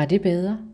Var det bedre?